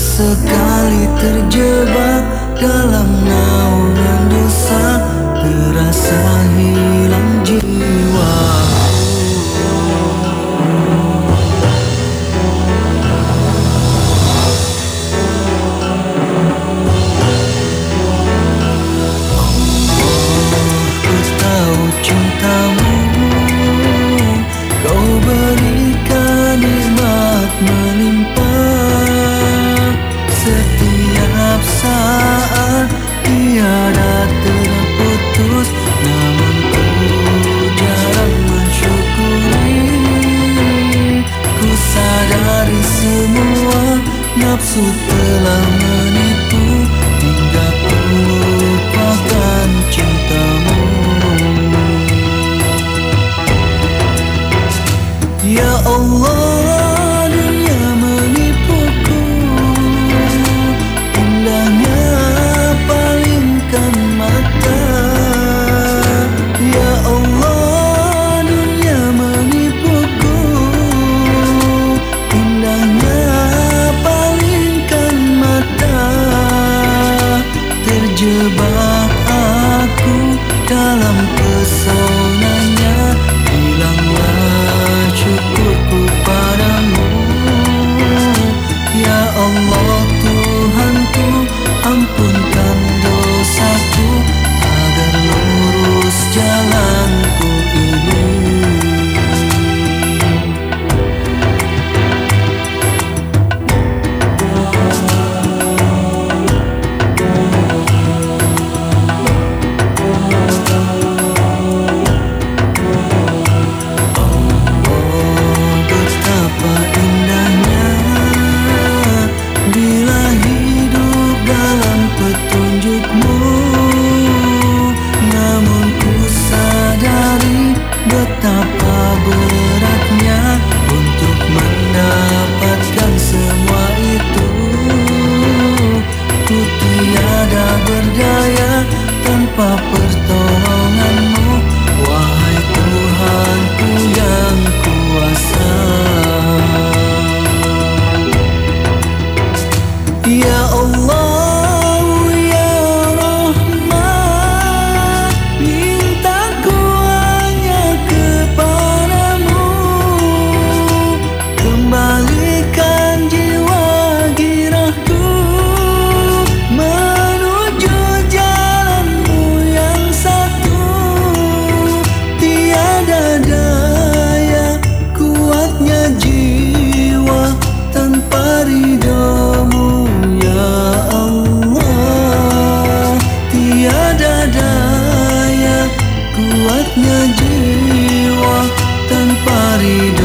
sesekali terjebak dalam naungan dosa Terasa hilang jiwa. Oh, ku tahu cinta Semua nafsu telah dalam pesonanya berdaya Tanpa pertolonganmu jiwa tanpa ridhomu